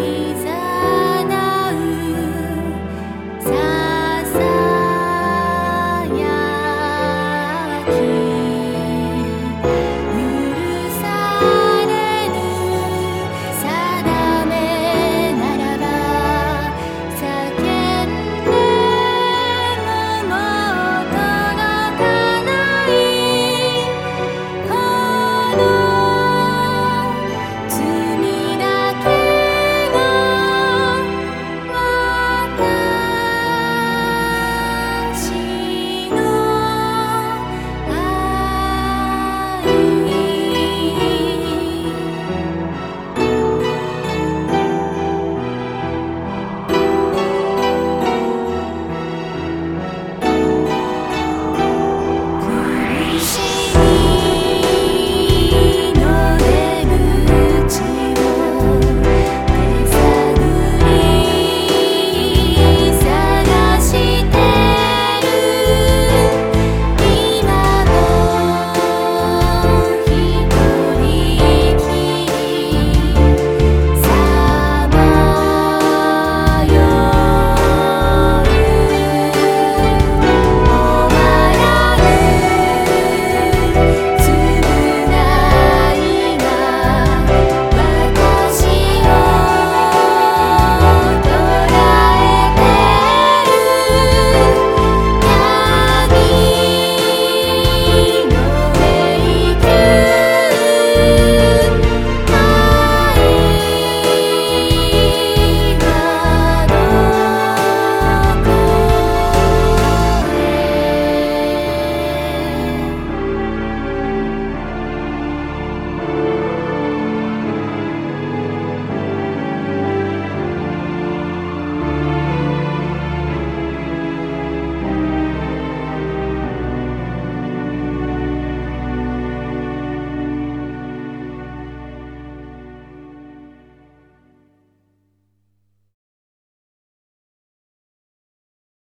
你在